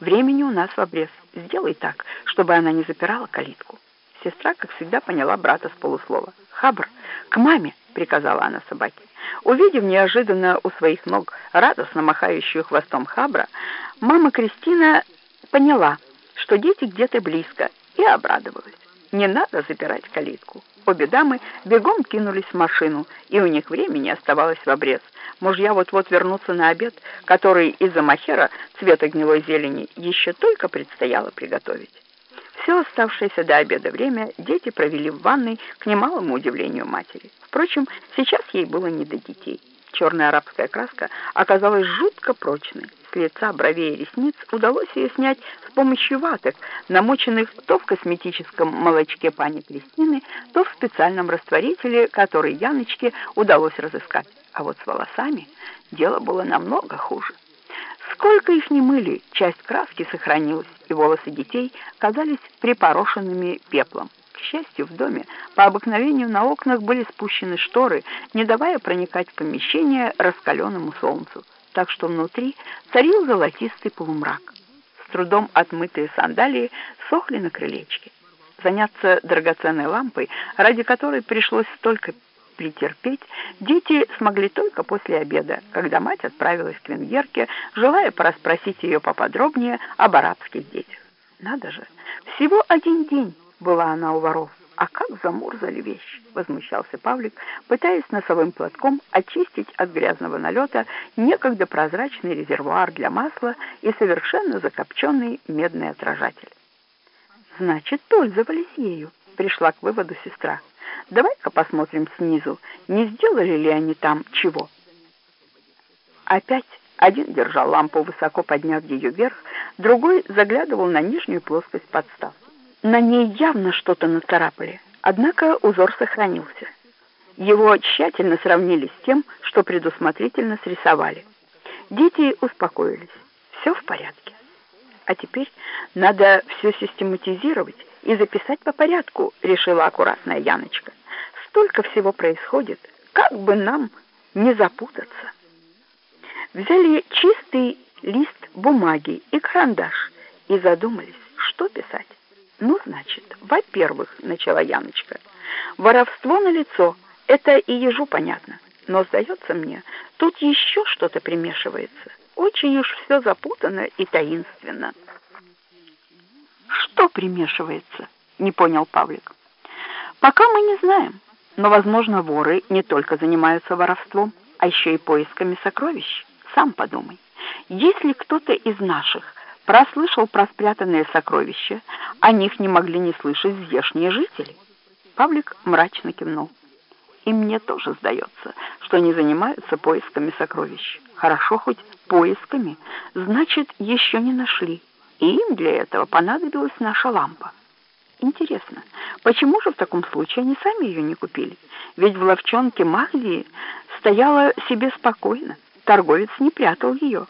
Времени у нас в обрез. Сделай так, чтобы она не запирала калитку». Сестра, как всегда, поняла брата с полуслова. «Хабр, к маме!» — приказала она собаке. Увидев неожиданно у своих ног радостно махающую хвостом Хабра, мама Кристина поняла, что дети где-то близко, и обрадовалась. Не надо запирать калитку. Обе дамы бегом кинулись в машину, и у них времени оставалось в обрез. Мужья вот-вот вернутся на обед, который из-за махера цвета гнилой зелени еще только предстояло приготовить. Все оставшееся до обеда время дети провели в ванной к немалому удивлению матери. Впрочем, сейчас ей было не до детей. Черная арабская краска оказалась жутко прочной. С лица, бровей и ресниц удалось ее снять с помощью ваток, намоченных то в косметическом молочке пани Кристины, то в специальном растворителе, который Яночке удалось разыскать. А вот с волосами дело было намного хуже. Сколько их не мыли, часть краски сохранилась, и волосы детей казались припорошенными пеплом. К счастью, в доме по обыкновению на окнах были спущены шторы, не давая проникать в помещение раскаленному солнцу, так что внутри царил золотистый полумрак. С трудом отмытые сандалии сохли на крылечке. Заняться драгоценной лампой, ради которой пришлось столько претерпеть, дети смогли только после обеда, когда мать отправилась к венгерке, желая порасспросить ее поподробнее об арабских детях. Надо же, всего один день была она у воров. А как замурзали вещи, возмущался Павлик, пытаясь носовым платком очистить от грязного налета некогда прозрачный резервуар для масла и совершенно закопченный медный отражатель. Значит, пользовались ею, пришла к выводу сестра. Давай-ка посмотрим снизу, не сделали ли они там чего. Опять один держал лампу, высоко подняв ее вверх, другой заглядывал на нижнюю плоскость подстав. На ней явно что-то нацарапали, однако узор сохранился. Его тщательно сравнили с тем, что предусмотрительно срисовали. Дети успокоились. Все в порядке. А теперь надо все систематизировать и записать по порядку, решила аккуратная Яночка. Столько всего происходит, как бы нам не запутаться. Взяли чистый лист бумаги и карандаш и задумались, что писать. Ну, значит, во-первых, начала Яночка, воровство на лицо, это и ежу понятно, но, сдается мне, тут еще что-то примешивается. Очень уж все запутано и таинственно. Что примешивается? Не понял Павлик. Пока мы не знаем, но, возможно, воры не только занимаются воровством, а еще и поисками сокровищ. Сам подумай. Если кто-то из наших прослышал про спрятанные сокровища, о них не могли не слышать здешние жители. Павлик мрачно кивнул. И мне тоже сдается, что они занимаются поисками сокровищ. Хорошо хоть поисками, значит, еще не нашли и им для этого понадобилась наша лампа. Интересно, почему же в таком случае они сами ее не купили? Ведь в ловчонке Махди стояла себе спокойно, торговец не прятал ее.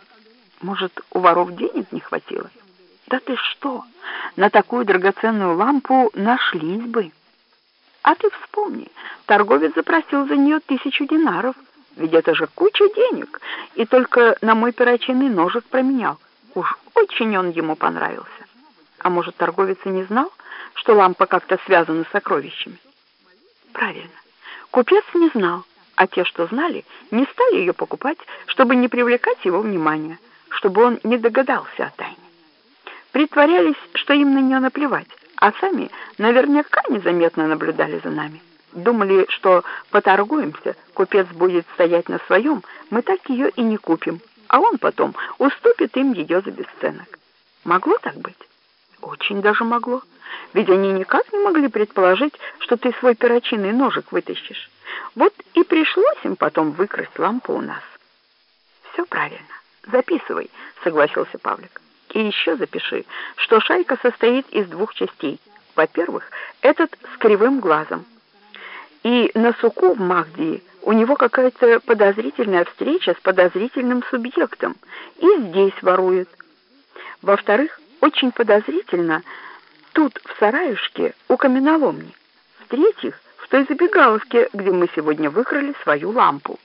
Может, у воров денег не хватило? Да ты что, на такую драгоценную лампу нашлись бы. А ты вспомни, торговец запросил за нее тысячу динаров, ведь это же куча денег, и только на мой перочинный ножик променял. Уж очень он ему понравился. А может, торговец и не знал, что лампа как-то связана с сокровищами? Правильно. Купец не знал, а те, что знали, не стали ее покупать, чтобы не привлекать его внимания, чтобы он не догадался о тайне. Притворялись, что им на нее наплевать, а сами наверняка незаметно наблюдали за нами. Думали, что поторгуемся, купец будет стоять на своем, мы так ее и не купим, а он потом уступит им ее за бесценок. Могло так быть? Очень даже могло. Ведь они никак не могли предположить, что ты свой перочинный ножик вытащишь. Вот и пришлось им потом выкрасть лампу у нас. Все правильно. Записывай, согласился Павлик. И еще запиши, что шайка состоит из двух частей. Во-первых, этот с кривым глазом. И на суку в Махдии у него какая-то подозрительная встреча с подозрительным субъектом, и здесь ворует. Во-вторых, очень подозрительно тут, в сараюшке, у каменоломни. В-третьих, в той забегаловке, где мы сегодня выкрали свою лампу.